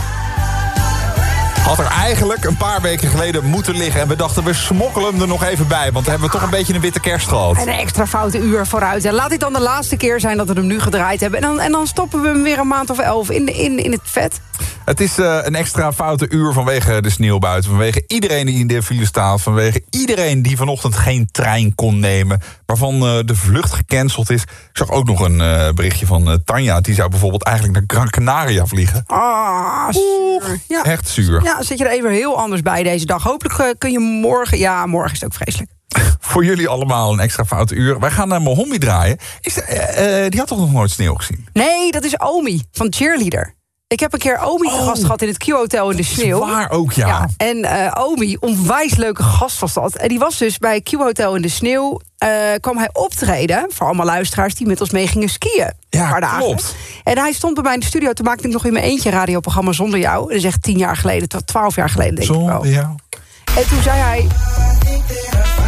had er eigenlijk een paar weken geleden moeten liggen. En we dachten, we smokkelen hem er nog even bij. Want dan hebben we toch een beetje een witte kerst gehad. En een extra foute uur vooruit. En laat dit dan de laatste keer zijn dat we hem nu gedraaid hebben. En dan, en dan stoppen we hem weer een maand of elf in, in, in het vet. Het is eh, een extra foute uur vanwege de sneeuw buiten. Vanwege iedereen die in de file staat. Vanwege iedereen die vanochtend geen trein kon nemen. Waarvan eh, de vlucht gecanceld is. Ik zag ook nog een eh, berichtje van Tanja. Die zou bijvoorbeeld eigenlijk naar Gran Canaria vliegen. Ah, zuur. Ja. Echt zuur. Ja, zit je er even heel anders bij deze dag. Hopelijk kun je morgen... Ja, morgen is het ook vreselijk. Voor jullie allemaal een extra foute uur. Wij gaan naar Mohombi draaien. Is de- die had toch nog nooit sneeuw gezien? Nee, dat is Omi van Cheerleader. Ik heb een keer Omi te gast gehad in het Q-hotel in de sneeuw. Oh. waar ook, ja. en eh, Omi, onwijs leuke gast was dat. En die was dus bij Q-hotel in de sneeuw. eh, kwam hij optreden voor allemaal luisteraars die met ons mee gingen skiën. Ja, een paar dagen. klopt. En hij stond bij mij in de studio. Toen maakte ik nog in mijn eentje een radioprogramma zonder jou. Dat is echt tien jaar geleden, twaalf jaar geleden denk ik wel. Zonder jou. En toen zei hij...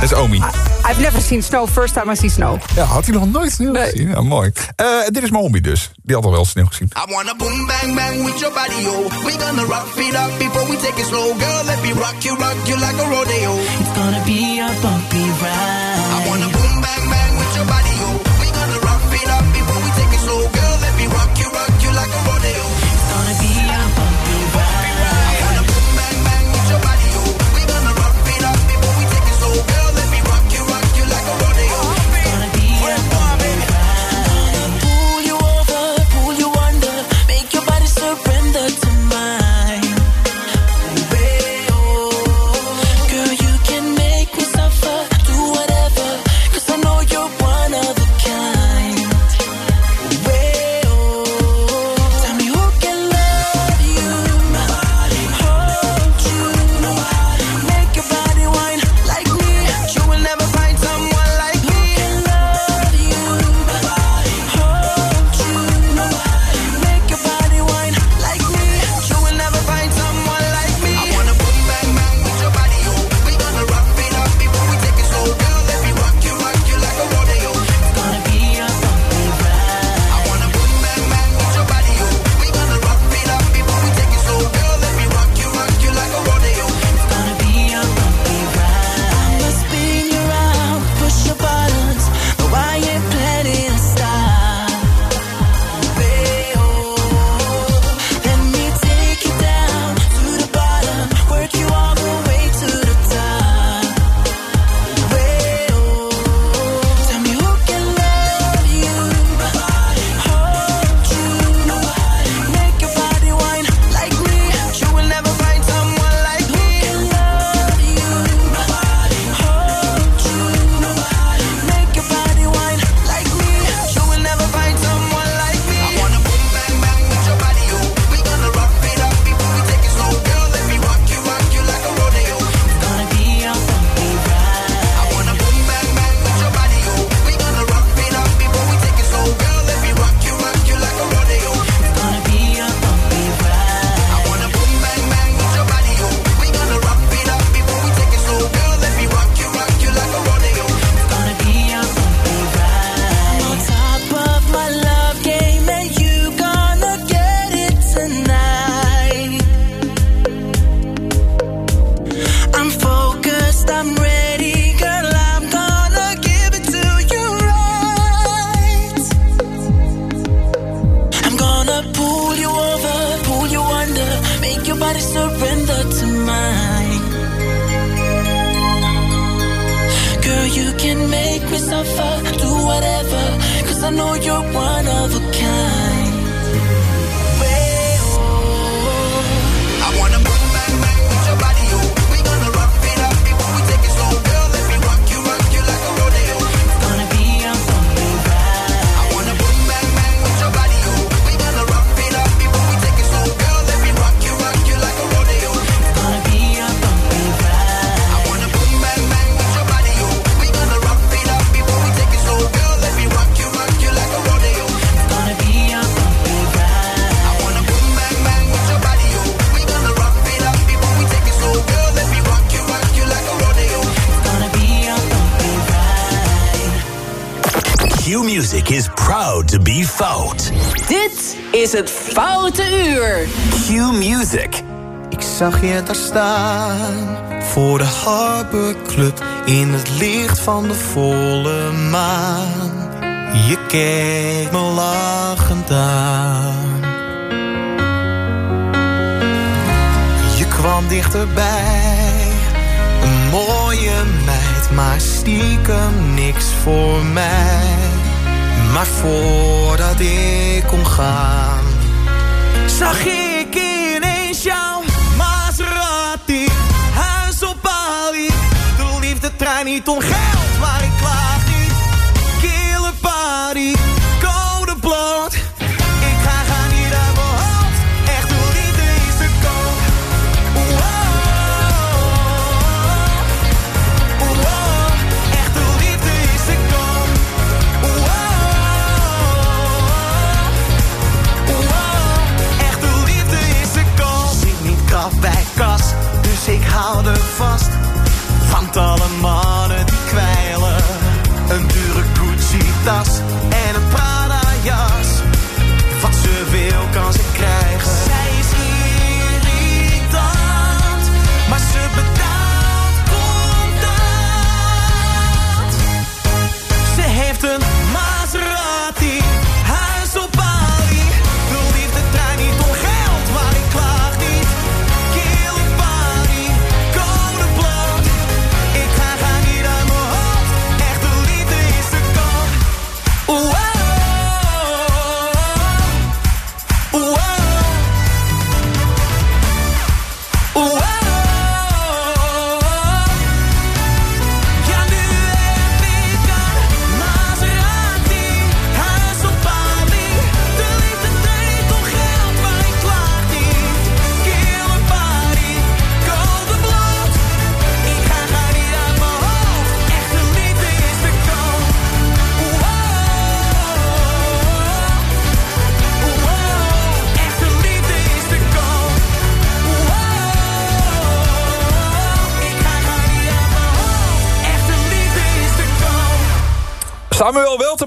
Dat is Omi. I've never seen snow, first time I see snow. Ja, had hij nog nooit sneeuw nee. gezien? Ja, mooi. Uh, dit is Mombi dus. Die had al wel sneeuw gezien. I wanna boom bang bang with your body, yo. We gonna rock it up before we take it slow. Girl, let me rock you, rock you like a rodeo. It's gonna be a bumpy ride. zag je daar staan voor de Harbor Club in het licht van de volle maan. Je keek me lachend aan. Je kwam dichterbij, een mooie meid, maar stiekem niks voor mij. Maar voordat ik kon gaan, zag je draai niet om geld, maar ik klaag niet. Killer party, code. Ik ga gaan niet aan mijn hoofd, echt door die is te koop. Wow, wow, oh. oh. echt door die is te koop. Wow, oh. echt door die is te koop. Zit niet krap bij kas, dus ik hou er vast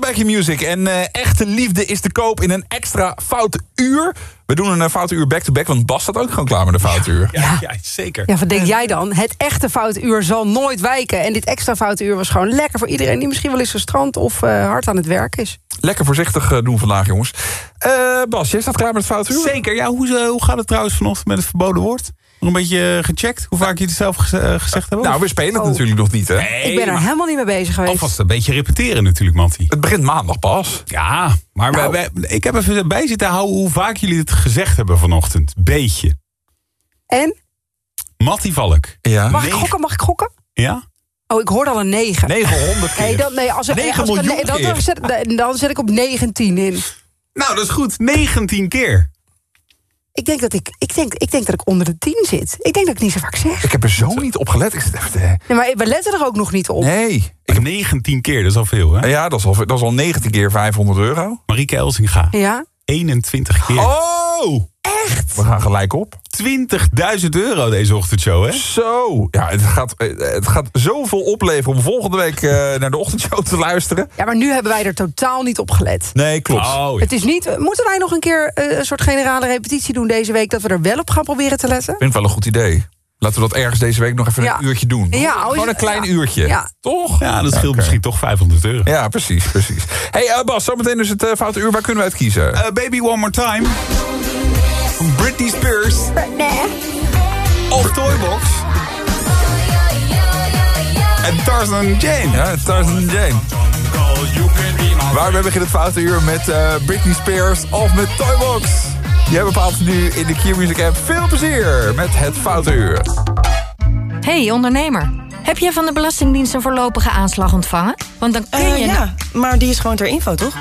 Samuel Welterbeck Music. En eh, echte liefde is te koop in een extra foute uur. We doen een eh, foute uur back-to-back, want Bas staat ook gewoon klaar met een foute uur. Ja, ja, zeker. Ja, wat denk jij dan? Het echte foute uur zal nooit wijken. En dit extra foute uur was gewoon lekker voor iedereen... die misschien wel eens gestrand of eh, hard aan het werk is. Lekker voorzichtig doen vandaag, jongens. Eh, Bas, jij staat klaar met het foute uur? Zeker. Ja, hoe, hoe gaat het trouwens vanochtend met het verboden woord? Nog een beetje eh, gecheckt? Hoe vaak je het zelf eh, gezegd hebt? Nou, we spelen het natuurlijk nog niet, hè? ik ben er helemaal niet mee bezig geweest. Alvast een beetje repeteren natuurlijk, Mattie. Het begint maandag pas. Ja, maar wij- wij- ik heb even bij zitten houden hoe vaak jullie het gezegd hebben vanochtend. Beetje. En? Mattie Valk. Ja. Mag ik gokken? Mag ik gokken? Ja? Oh, ik hoorde al een 9. 900 Nee, dan, nee, als, ik- 9 als ik- miljoen nee, dan, keer. dan, zet, dan zet ik op 19 in. Nou, dat is goed. 19 keer. Ik denk, dat ik, ik, denk, ik denk dat ik onder de 10 zit. Ik denk dat ik niet zo vaak zeg. Ik heb er zo niet op gelet. Ik zit even te... Nee, maar we letten er ook nog niet op. Nee. Ik heb 19 keer, dat is al veel, hè? Ja, dat is al, dat is al 19 keer 500 euro. Marieke Elsinga. Ja? 21 keer. Oh! Echt? We gaan gelijk op. 20.000 euro deze ochtendshow, hè? Zo. Ja, het gaat, eh, het gaat zoveel opleveren om volgende week eh, naar de ochtendshow te luisteren. Ja, maar nu hebben wij er totaal niet op gelet. Nee, klopt. Oh, Het is niet, moeten wij nog een keer eh, een soort generale repetitie doen deze week... dat we er wel op gaan proberen te letten? Ik vind het wel een goed idee. Laten we dat ergens deze week nog even Ja. een uurtje doen. Ja, oh, Gewoon een klein ja. uurtje. Ja. Toch? Ja, dat scheelt misschien toch 500 euro. Ja, precies, precies. hey, eh, Bas, zometeen dus het foute uur. Waar kunnen we uit kiezen? Eh, baby One More Time. Van Britney Spears. Of Toybox. En Tarzan Jane. Ja, Tarzan Jane. Waar we beginnen het foute uur met eh, Britney Spears of met Toybox. Jij bepaalt nu in de Q Music app. Veel plezier met het foute uur. Hey ondernemer, heb jij van de Belastingdienst een voorlopige aanslag ontvangen? Want dan kun Eh, je... ja, maar die is gewoon ter info, toch?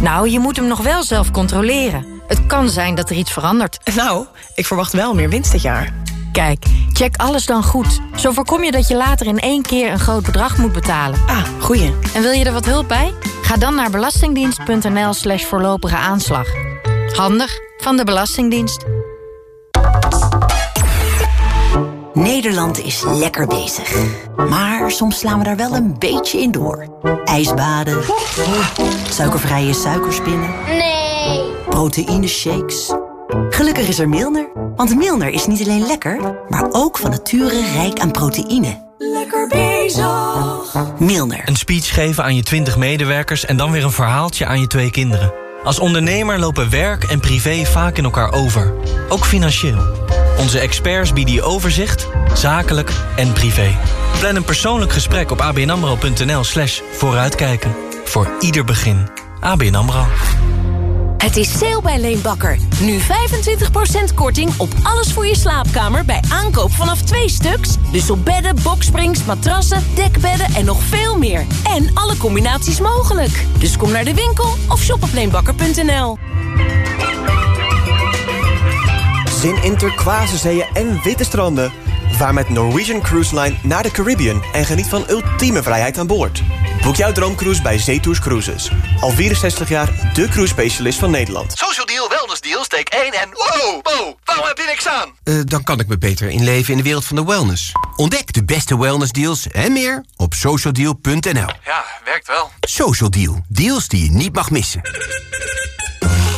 Nou, je moet hem nog wel zelf controleren. Het kan zijn dat er iets verandert. Nou, ik verwacht wel meer winst dit jaar. Kijk, check alles dan goed. Zo voorkom je dat je later in één keer een groot bedrag moet betalen. Ah, goeie. En wil je er wat hulp bij? Ga dan naar belastingdienst.nl slash voorlopige aanslag. Handig van de Belastingdienst. Nederland is lekker bezig. Maar soms slaan we daar wel een beetje in door. Ijsbaden. Suikervrije suikerspinnen. Nee. Proteïne shakes. Gelukkig is er Milner. Want Milner is niet alleen lekker, maar ook van nature rijk aan proteïne. Lekker bezig. Milner. Een speech geven aan je 20 medewerkers en dan weer een verhaaltje aan je twee kinderen. Als ondernemer lopen werk en privé vaak in elkaar over. Ook financieel. Onze experts bieden je overzicht, zakelijk en privé. Plan een persoonlijk gesprek op abnamro.nl slash vooruitkijken. Voor ieder begin. ABN AMRO. Het is sale bij Leenbakker. Nu 25% korting op alles voor je slaapkamer bij aankoop vanaf twee stuks. Dus op bedden, boksprings, matrassen, dekbedden en nog veel meer. En alle combinaties mogelijk. Dus kom naar de winkel of shop op leenbakker.nl. Zin in turquoise zeeën en witte stranden. Vaar met Norwegian Cruise Line naar de Caribbean en geniet van ultieme vrijheid aan boord. Boek jouw droomcruise bij Zetours Cruises. Al 64 jaar de cruise specialist van Nederland. Social Deal, Wellness Deal, steek 1 en... Wow, wow, waarom heb je niks aan? Eh, dan kan ik me beter inleven in de wereld van de wellness. Ontdek de beste wellnessdeals en meer op socialdeal.nl. Ja, werkt wel. Social Deal, deals die je niet mag missen.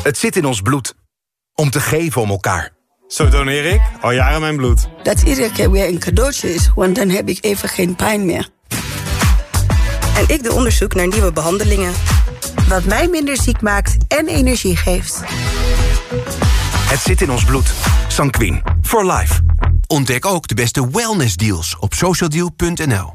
Het zit in ons bloed. Om te geven om elkaar. Zo doneer ik al jaren mijn bloed. Dat iedere keer weer een cadeautje is, want dan heb ik even geen pijn meer. En ik doe onderzoek naar nieuwe behandelingen. Wat mij minder ziek maakt en energie geeft. Het zit in ons bloed. Sanquin. For life. Ontdek ook de beste wellnessdeals op socialdeal.nl.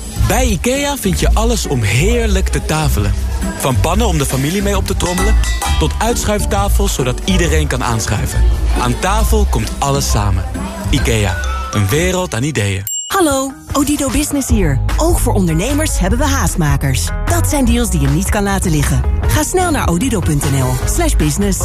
Bij IKEA vind je alles om heerlijk te tafelen. Van pannen om de familie mee op te trommelen... tot uitschuiftafels zodat iedereen kan aanschuiven. Aan tafel komt alles samen. IKEA, een wereld aan ideeën. Hallo, Odido Business hier. Ook voor ondernemers hebben we haastmakers. Dat zijn deals die je niet kan laten liggen. Ga snel naar odido.nl business.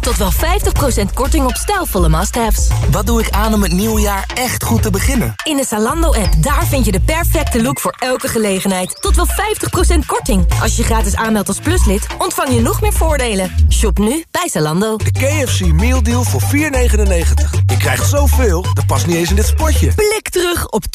Tot wel 50% korting op stijlvolle must-haves. Wat doe ik aan om het nieuwe jaar echt goed te beginnen? In de Zalando-app, daar vind je de perfecte look voor elke gelegenheid. Tot wel 50% korting. Als je gratis aanmeldt als pluslid, ontvang je nog meer voordelen. Shop nu bij Zalando. De KFC Meal Deal voor 4,99. Je krijgt zoveel, dat past niet eens in dit spotje. Blik terug op